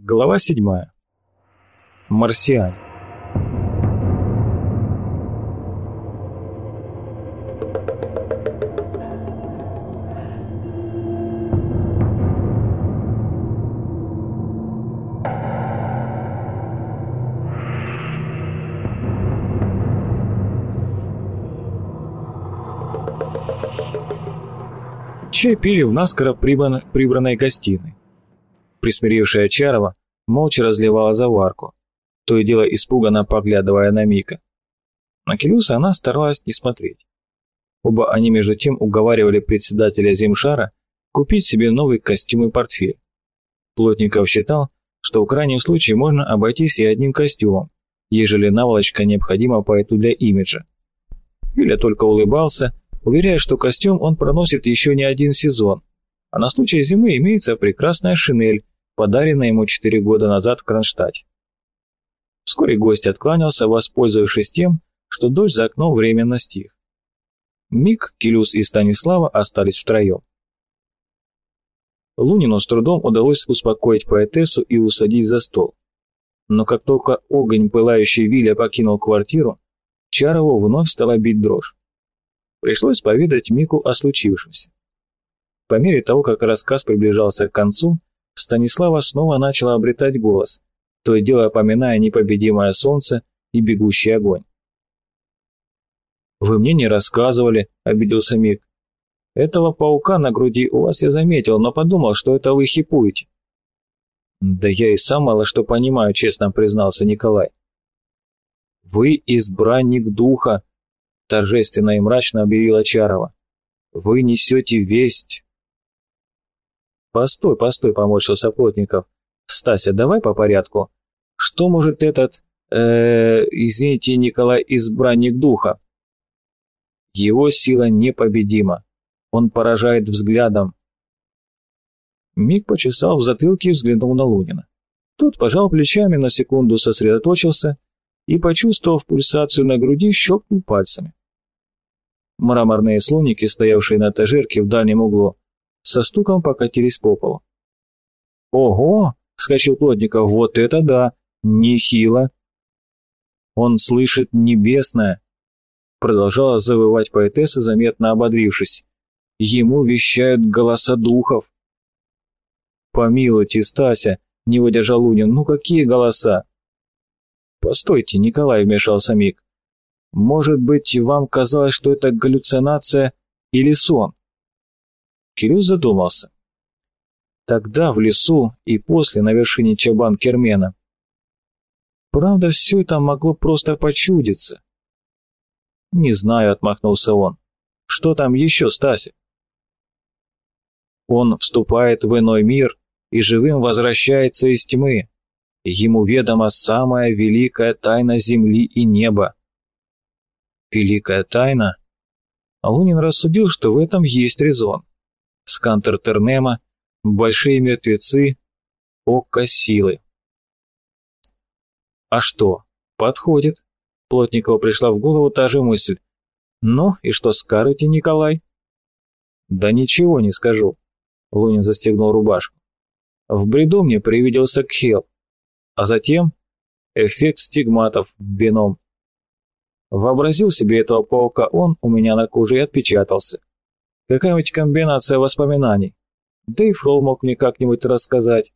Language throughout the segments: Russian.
Глава 7. Марсиане. Чай пили в наскоро прибранной гостиной. Присмиревшая Чарова молча разливала заварку, то и дело испуганно поглядывая на Мика. На Келюса она старалась не смотреть. Оба они между тем уговаривали председателя Земшара купить себе новый костюм и портфель. Плотников считал, что в крайнем случае можно обойтись и одним костюмом, ежели наволочка необходима поэту для имиджа. Виля только улыбался, уверяя, что костюм он проносит еще не один сезон, а на случай зимы имеется прекрасная шинель, подаренная ему четыре года назад в Кронштадте. Вскоре гость откланялся, воспользовавшись тем, что дождь за окном временно стих. Мик, Келюс и Станислава остались втроем. Лунину с трудом удалось успокоить поэтессу и усадить за стол. Но как только огонь, пылающий Виля, покинул квартиру, Чарову вновь стала бить дрожь. Пришлось поведать Мику о случившемся. По мере того, как рассказ приближался к концу, Станислава снова начала обретать голос, то и дело опоминая непобедимое солнце и бегущий огонь. «Вы мне не рассказывали», — обиделся Мик. «Этого паука на груди у вас я заметил, но подумал, что это вы хипуете». «Да я и сам мало что понимаю», — честно признался Николай. «Вы избранник духа», — торжественно и мрачно объявила Чарова. «Вы несете весть, «Постой, постой», — поморщился Плотников. «Стася, давай по порядку. Что может этот, э, извините, Николай, избранник духа?» «Его сила непобедима. Он поражает взглядом». Миг почесал в затылке и взглянул на Лунина. Тот пожал плечами, на секунду сосредоточился и, почувствовав пульсацию на груди, щелкнул пальцами. Мраморные слоники, стоявшие на этажерке в дальнем углу, со стуком покатились по полу. «Ого!» — вскочил Плотников. «Вот это да! Нехило!» «Он слышит небесное!» Продолжала завывать поэтесса, заметно ободрившись. «Ему вещают голоса духов!» «Помилуйте, Стася!» — не выдержал Лунин. «Ну какие голоса?» «Постойте, Николай», — вмешался Мик. «Может быть, вам казалось, что это галлюцинация или сон?» Кирилл задумался. Тогда в лесу и после на вершине Чабан-Кермена. Правда, все это могло просто почудиться. «Не знаю», — отмахнулся он. «Что там еще, Стасик?» Он вступает в иной мир и живым возвращается из тьмы. Ему ведома самая великая тайна земли и неба. Великая тайна? Лунин рассудил, что в этом есть резон. Скантер Тернема, Большие мертвецы, Око силы. А что, подходит. Плотникову пришла в голову та же мысль. Ну, и что скажете, Николай? Да ничего не скажу. Лунин застегнул рубашку. В бреду мне привиделся Кхел, а затем эффект стигматов бином. Вообразил себе этого паука он у меня на коже и отпечатался. Какая-нибудь комбинация воспоминаний. Да и Фрол мог мне как-нибудь рассказать.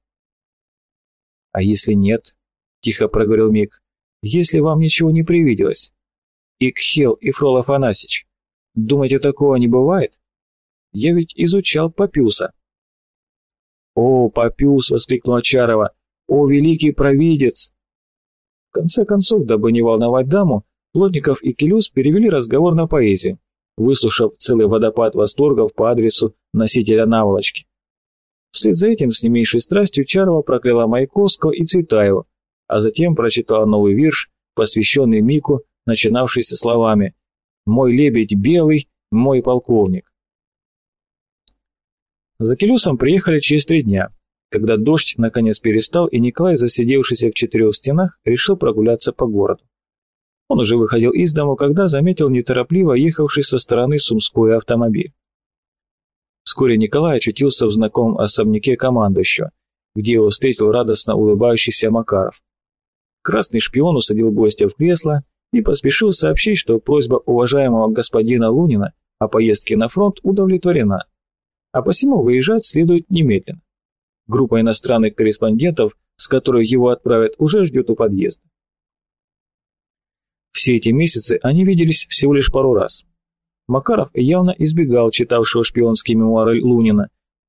А если нет? Тихо проговорил Мик. Если вам ничего не привиделось? И Кхел, и Фрол Афанасьич. Думаете, такого не бывает? Я ведь изучал Папюса. «О, Папюс!» — воскликнула Чарова. «О, великий провидец!» В конце концов, дабы не волновать даму, Плотников и Келюс перевели разговор на поэзию выслушав целый водопад восторгов по адресу носителя наволочки. Вслед за этим с не меньшей страстью Чарова прокляла Маяковского и Цветаева, а затем прочитала новый вирш, посвященный Мику, начинавшийся словами «Мой лебедь белый, мой полковник». За Келюсом приехали через три дня, когда дождь наконец перестал, и Николай, засидевшийся в четырех стенах, решил прогуляться по городу. Он уже выходил из дому, когда заметил неторопливо ехавший со стороны Сумской автомобиль. Вскоре Николай очутился в знакомом особняке командующего, где его встретил радостно улыбающийся Макаров. Красный шпион усадил гостя в кресло и поспешил сообщить, что просьба уважаемого господина Лунина о поездке на фронт удовлетворена, а посему выезжать следует немедленно. Группа иностранных корреспондентов, с которой его отправят, уже ждет у подъезда. Все эти месяцы они виделись всего лишь пару раз. Макаров явно избегал читавшего шпионские мемуары Лунина,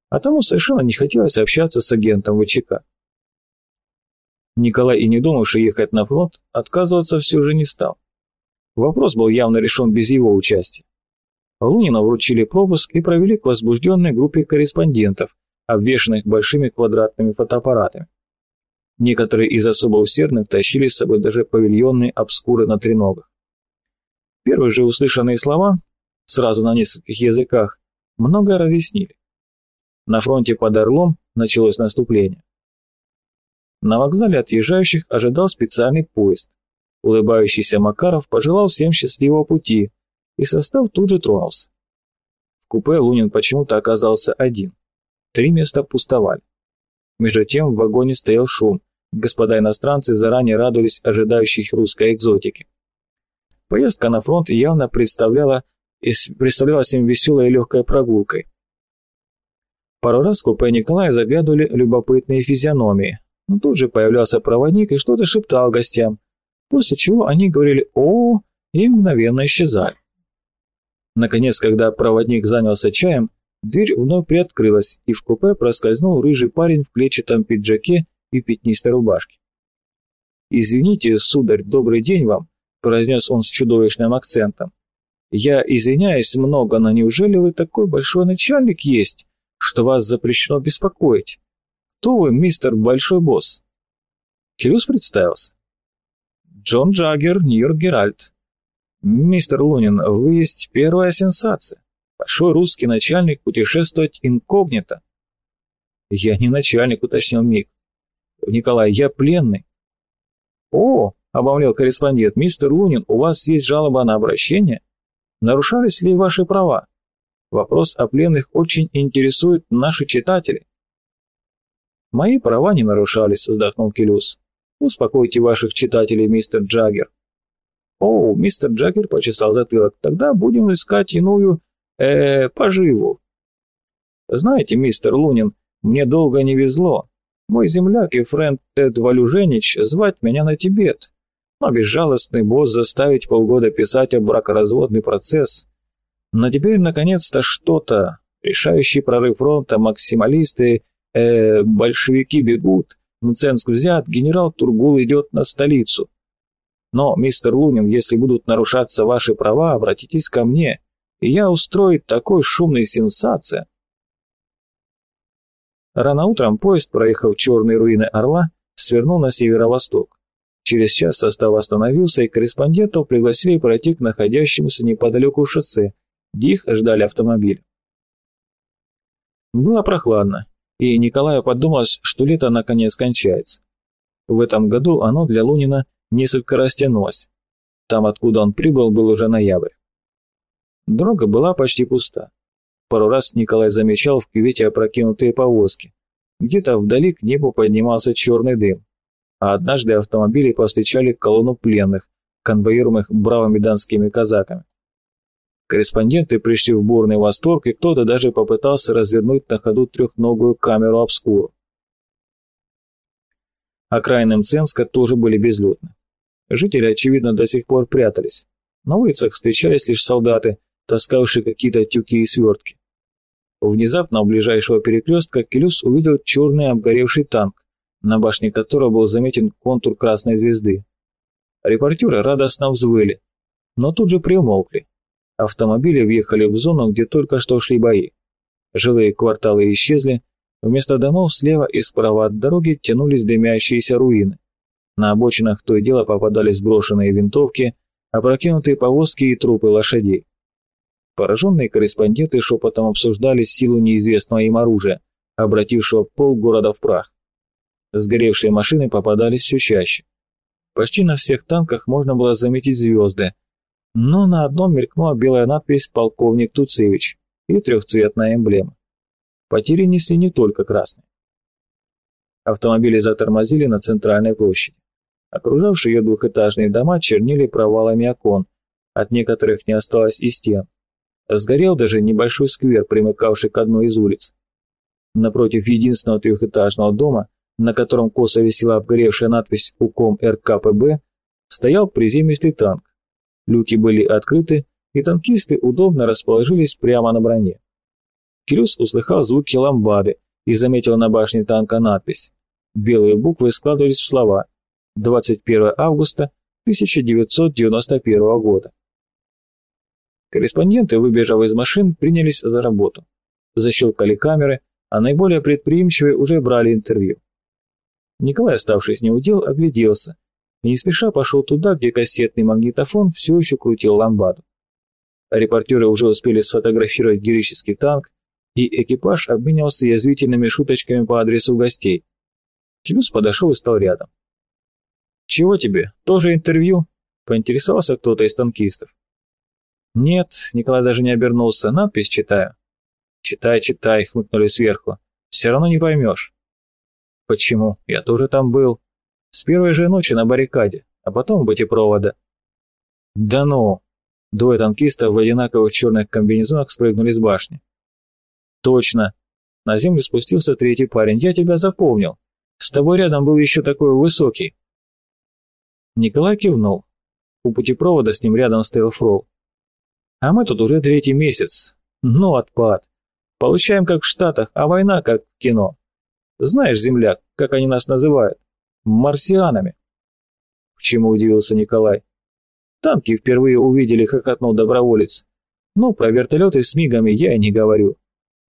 а тому совершенно не хотелось общаться с агентом ВЧК. Николай, и не думавший ехать на фронт, отказываться все же не стал. Вопрос был явно решен без его участия. Лунина вручили пропуск и провели к возбужденной группе корреспондентов, обвешанных большими квадратными фотоаппаратами. Некоторые из особо усердных тащили с собой даже павильонные обскуры на треногах. Первые же услышанные слова, сразу на нескольких языках, многое разъяснили. На фронте под Орлом началось наступление. На вокзале отъезжающих ожидал специальный поезд. Улыбающийся Макаров пожелал всем счастливого пути, и состав тут же тронулся. В купе Лунин почему-то оказался один. Три места пустовали. Между тем в вагоне стоял шум. Господа иностранцы заранее радовались ожидающих русской экзотики. Поездка на фронт явно представляла, представлялась им веселой и легкой прогулкой. Пару раз в купе Николая заглядывали любопытные физиономии, но тут же появлялся проводник и что-то шептал гостям, после чего они говорили «О!» и мгновенно исчезали. Наконец, когда проводник занялся чаем, дверь вновь приоткрылась, и в купе проскользнул рыжий парень в клетчатом пиджаке и пятнистой рубашке. «Извините, сударь, добрый день вам», — произнес он с чудовищным акцентом. «Я извиняюсь много, но неужели вы такой большой начальник есть, что вас запрещено беспокоить? Кто вы, мистер Большой Босс?» Келюс представился. «Джон Джаггер, Нью-Йорк Геральт. «Мистер Лунин, вы есть первая сенсация. Большой русский начальник путешествовать инкогнито». «Я не начальник», — уточнил Мик. «Николай, я пленный». «О!» — обомлел корреспондент. «Мистер Лунин, у вас есть жалоба на обращение? Нарушались ли ваши права? Вопрос о пленных очень интересует наши читатели». «Мои права не нарушались», — вздохнул Келюс. «Успокойте ваших читателей, мистер Джаггер. «О, мистер Джаггер почесал затылок. Тогда будем искать иную, э, поживу». «Знаете, мистер Лунин, мне долго не везло. Мой земляк и френд Тед Валюженич звать меня на Тибет, но безжалостный босс заставить полгода писать о бракоразводный процесс. Но теперь, наконец-то, что-то, решающий прорыв фронта, максималисты, э, большевики бегут, Мценск взят, генерал Тургул идет на столицу. Но, мистер Лунин, если будут нарушаться ваши права, обратитесь ко мне, и я устрою такой шумной сенсация. Рано утром поезд, проехав черные руины Орла, свернул на северо-восток. Через час состав остановился, и корреспондентов пригласили пройти к находящемуся неподалеку шоссе, где их ждали автомобили. Было прохладно, и Николаю подумалось, что лето наконец кончается. В этом году оно для Лунина несколько растянулась. Там, откуда он прибыл, был уже ноябрь. Дорога была почти пуста. Пару раз Николай замечал в кювете опрокинутые повозки. Где-то вдали к небу поднимался черный дым. А однажды автомобили повстречали колонну пленных, конвоируемых бравыми донскими казаками. Корреспонденты пришли в бурный восторг, и кто-то даже попытался развернуть на ходу трехногую камеру обскуру. Окраины Мценска тоже были безлюдны. Жители, очевидно, до сих пор прятались. На улицах встречались лишь солдаты, таскавшие какие-то тюки и свертки. Внезапно у ближайшего перекрестка Келюс увидел черный обгоревший танк, на башне которого был заметен контур красной звезды. Репортеры радостно взвыли, но тут же приумолкли. Автомобили въехали в зону, где только что шли бои. Жилые кварталы исчезли, вместо домов слева и справа от дороги тянулись дымящиеся руины. На обочинах то и дело попадались брошенные винтовки, опрокинутые повозки и трупы лошадей. Пораженные корреспонденты шепотом обсуждали силу неизвестного им оружия, обратившего полгорода в прах. Сгоревшие машины попадались все чаще. Почти на всех танках можно было заметить звезды, но на одном мелькнула белая надпись «Полковник Туцевич» и трехцветная эмблема. Потери несли не только красные. Автомобили затормозили на центральной площади. Окружавшие ее двухэтажные дома чернили провалами окон, от некоторых не осталось и стен. Сгорел даже небольшой сквер, примыкавший к одной из улиц. Напротив единственного трехэтажного дома, на котором косо висела обгоревшая надпись «УКОМ РКПБ», стоял приземистый танк. Люки были открыты, и танкисты удобно расположились прямо на броне. Кирюс услыхал звуки ламбады и заметил на башне танка надпись. Белые буквы складывались в слова 21 августа 1991 года. Корреспонденты, выбежав из машин, принялись за работу. Защелкали камеры, а наиболее предприимчивые уже брали интервью. Николай, оставшись неудел, огляделся и не спеша пошел туда, где кассетный магнитофон все еще крутил ламбаду. Репортеры уже успели сфотографировать героический танк, и экипаж обменялся язвительными шуточками по адресу гостей. Кибус подошел и стал рядом. «Чего тебе? Тоже интервью?» — поинтересовался кто-то из танкистов. «Нет», — Николай даже не обернулся, — «надпись читаю». «Читай, читай», — хмыкнули сверху. «Все равно не поймешь». «Почему? Я тоже там был. С первой же ночи на баррикаде, а потом в провода». «Да ну!» Двое танкистов в одинаковых черных комбинезонах спрыгнули с башни. «Точно!» На землю спустился третий парень. «Я тебя запомнил. С тобой рядом был еще такой высокий». Николай кивнул. У путепровода с ним рядом стоял Фрол. «А мы тут уже третий месяц. Ну, отпад. Получаем как в Штатах, а война как в кино. Знаешь, земляк, как они нас называют? Марсианами». Почему удивился Николай? Танки впервые увидели, хохотнул доброволец. Ну, про вертолеты с мигами я и не говорю.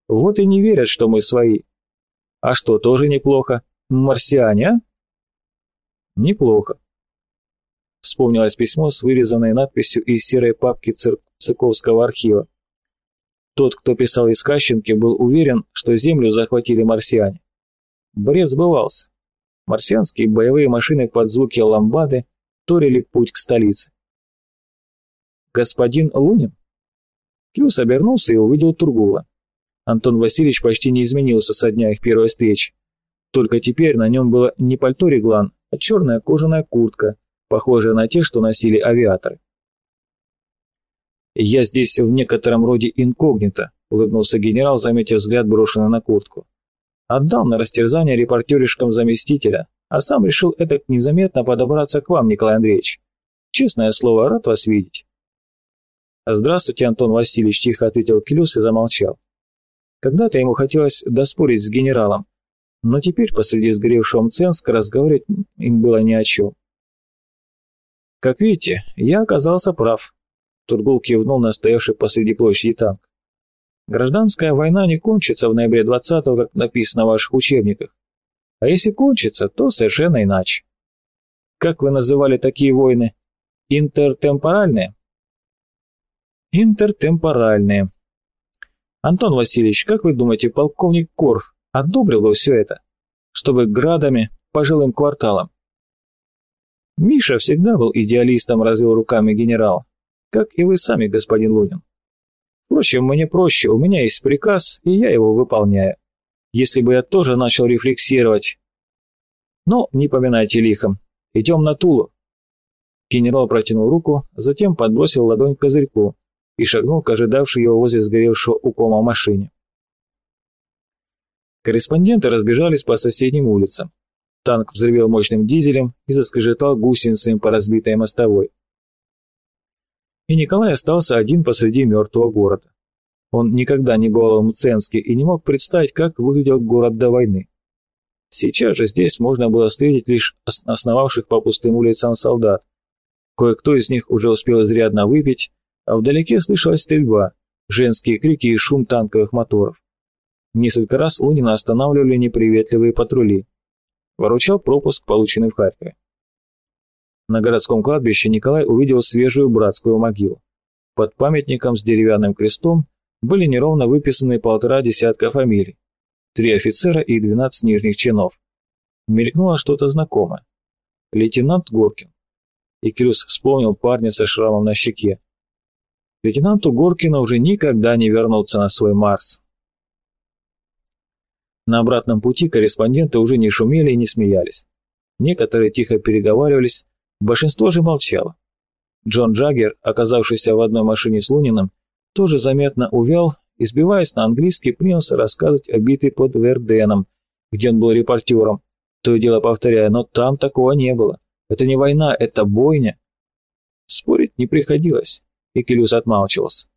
Вот и не верят, что мы свои. А что, тоже неплохо? Марсиане, а? Неплохо. Вспомнилось письмо с вырезанной надписью из серой папки цир Цыковского архива. Тот, кто писал из Кащенки, был уверен, что Землю захватили марсиане. Бред сбывался. Марсианские боевые машины под звуки ламбады торили путь к столице. «Господин Лунин?» Киус обернулся и увидел Тургула. Антон Васильевич почти не изменился со дня их первой встречи. Только теперь на нем было не пальто реглан, а черная кожаная куртка, похожая на те, что носили авиаторы. «Я здесь в некотором роде инкогнито», — улыбнулся генерал, заметив взгляд, брошенный на куртку. «Отдал на растерзание репортеришкам заместителя, а сам решил это незаметно подобраться к вам, Николай Андреевич. Честное слово, рад вас видеть. «Здравствуйте, Антон Васильевич», — тихо ответил Келюс и замолчал. Когда-то ему хотелось доспорить с генералом, но теперь посреди сгоревшего Мценска разговаривать им было ни о чем. «Как видите, я оказался прав», — Тургул кивнул на стоявший посреди площади танк. «Гражданская война не кончится в ноябре 20-го, как написано в ваших учебниках. А если кончится, то совершенно иначе. Как вы называли такие войны? Интертемпоральные?» Интертемпоральные. Антон Васильевич, как вы думаете, полковник Корф одобрил бы все это? Чтобы градами по жилым кварталам? Миша всегда был идеалистом, развел руками генерал. Как и вы сами, господин Лунин. Впрочем, мне проще, у меня есть приказ, и я его выполняю. Если бы я тоже начал рефлексировать. Но не поминайте лихом. Идем на Тулу. Генерал протянул руку, затем подбросил ладонь к козырьку, и шагнул к ожидавшей его возле сгоревшего укома машине. Корреспонденты разбежались по соседним улицам. Танк взревел мощным дизелем и заскрежетал гусеницами по разбитой мостовой. И Николай остался один посреди мертвого города. Он никогда не бывал в Мценске и не мог представить, как выглядел город до войны. Сейчас же здесь можно было встретить лишь основавших по пустым улицам солдат. Кое-кто из них уже успел изрядно выпить, а вдалеке слышалась стрельба, женские крики и шум танковых моторов. Несколько раз Лунина останавливали неприветливые патрули. Воручал пропуск, полученный в Харькове. На городском кладбище Николай увидел свежую братскую могилу. Под памятником с деревянным крестом были неровно выписаны полтора десятка фамилий, три офицера и двенадцать нижних чинов. Мелькнуло что-то знакомое. Лейтенант Горкин. И Крюс вспомнил парня со шрамом на щеке лейтенанту Горкину уже никогда не вернуться на свой Марс. На обратном пути корреспонденты уже не шумели и не смеялись. Некоторые тихо переговаривались, большинство же молчало. Джон Джаггер, оказавшийся в одной машине с Луниным, тоже заметно увял и, сбиваясь на английский, принялся рассказывать о битве под Верденом, где он был репортером, то и дело повторяя, но там такого не было. Это не война, это бойня. Спорить не приходилось, и Келюс отмалчивался.